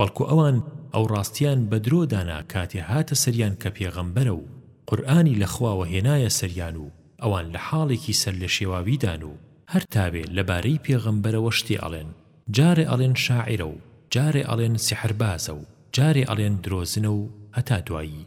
بەڵکو ئەوان ئەو ڕاستیەیان بە درۆ دانا کاتێ هاتە سەریان کە پێغەمبەرە و قورئانی لە خواوە هێنایە سەریان و ئەوان لە حاڵێکی سەر لە شێواویدان و هەر تاوێ لە بارەی پێغەمبەرەوە شتێ ئەڵێن جارێ ئەڵێن شاعیرە و جارێ ئەڵێن سیحربازە و جارێ ئەڵێن درۆزنە و هەتا دوایی.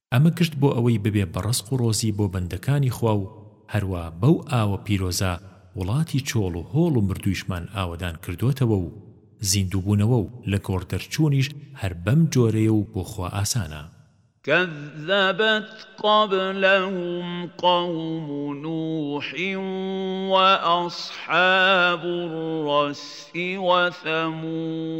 ئەمە گشت بۆ ئەوەی ببێ بە ڕزق و ڕۆزی بۆ بەندەکانی خوا و هەروا بەو ئاوە پیرۆزە وڵاتی چۆڵ و هۆڵ و مردوویشمان ئاوەدان کردۆتەوە و زیندووبوونەوە و لە گۆڕ دەرچوونیش هەر بەم جۆرەیە و بۆ خوا ئاسانە. کەزەبەت قەبلەهم قەوم نوح وەئەسحاب الرەس وەثەمود.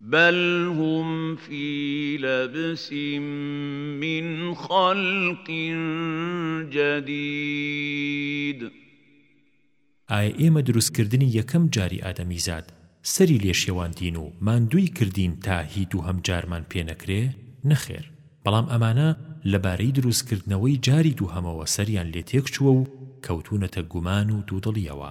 بل هم فی لبس من خلق جدید ئایا ئێمە دروستکردنی یەکەم جاری ئادەمیزاد سەری لێ شێواندین و ماندووی کردین تا هی دووهەم جارمان پێ نەکرێ؟ نەخێر، بەڵام ئەمانە لەبارەی دروستکردنەوەی جاری دووهەمەوە سەریان لێ تێکچووە و کەوتوونەتە گومان و دوودڵییەوە.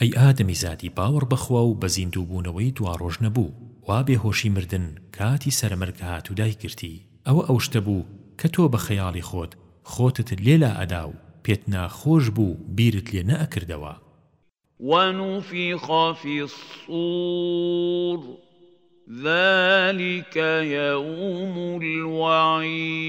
ئەی ئادەمیزادی باوەڕ بە خوا و بە زیندووبوونەوەی دواڕۆژ نەبوو وا بێهۆشی مردن کاتی سەرەمەرگ هات و دایگرتی ئەوە ئەو شتە بوو کە تۆ بە خەیاڵی خۆت خۆتت لێ لائەدا و پێت ناخۆش بوو و بیرت لێ نەئەکردەوە. ونفخ فی الصور ذلک یوم الوعید.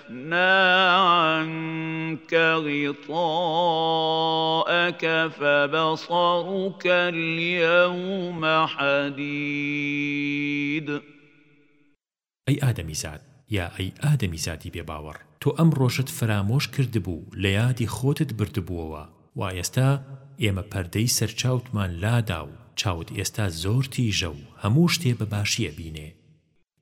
عَنکَ غِطَاءَکَ فَبَصَرُکَ الْیَومَ حَدِیدٌ. ئەی ئادەمیزاد، یا ئەی ئادەمیزادی بێ باوەڕ، تۆ ئەم ڕۆژەت فەرامۆش کردبوو، لە یادی خۆتت بردبووەوە، وا ئێستا ئێمە پەردەی سەر چاوتمان لادا و چاوت ئێستا زۆر تیژە و هەموو شتێ بە باشی ئەبینێ.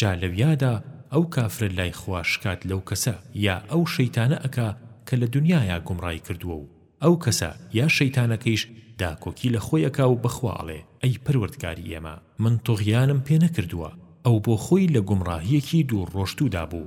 جا لەویادا ئەو کافرە لای خوا شکات لەو کەسە یا ئەو شەیتانە ئەکا کە لە دونیایا گومڕای کردووە و ئەو کەسە یا شەیتانەکەیش داکۆکی لە خۆی ئەکا و بە خوا ئەڵێ ئەی پەروەردگاری ئێمە من طوغیانم پێ نەکردووە ئەو بۆ خۆی لە گومڕاهیەکی دوور ڕۆشتوودا بوو.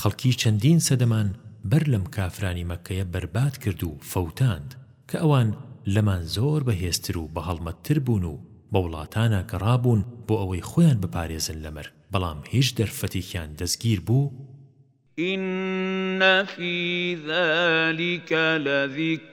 خەڵکی چەندین سەدەمان بەر لەم کافرانی مەککەیە بەرباد کرد و فەوتاند، کە ئەوان لەمان زۆر بەهێزتر و بەهەڵمەتتر بوون و بەوڵاتانا گەڕابوون بۆ ئەوەی خۆیان بپارێزن لە مەرگ، بەڵام هیچ دەرفەتێکیان دەستگیر بوو؟ إن في ذلك لذکرا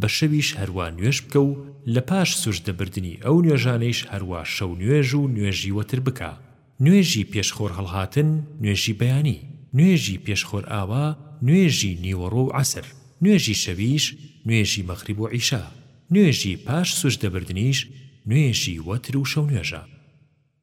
بە شەویش هەروا نوێژ بکە و لە پاش سوجدە بردنی ئەو نوێژانەیش هەروا شەو نوێژ و نوێژی وەتر بکە، نوێژی پێش خۆر هەڵهاتن، نوێژی بەیانی، نوێژی پێش خۆرئاوا، نوێژی نیوەڕۆ و عەسر، نوێژی شەویش نوێژی مەغریب و عیشا، نوێژی پاش سوجدە بردنیش نوێژی وەتر و شەونوێژە.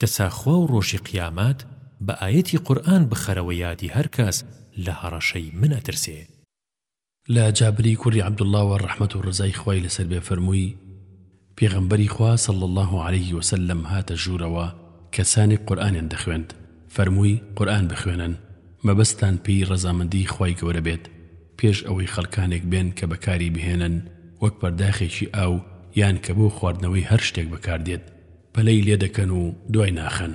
کەسا خوا و ڕۆژی قیامەت بە ئایەتی قورئان بخەرەوە یادی هەر کەس لە هەڕەشەی من ئەترسێ. لە جابری کوڕی عبداللەوە ڕەحمەت و ڕەزای خوای لەسەر بێ فەرمووی، پێغەمبەری خوا صلی اللە علیە وسلم هاتە ژوورەوە کەسانێک قورئانیان دەخوێند فەرمووی قورئان بخوێنن، مەبەستتان پێی ڕەزامەندیی خوای گەورە بێت، پێش ئەوەی خەڵکانێک بێن کە بەکاری بهێنن وەک پەرداخێکی ئاو یان کە بۆ خواردنەوەی هەر شتێک بەکاردێت پەلەی لێدەکەن و دوای ناخەن.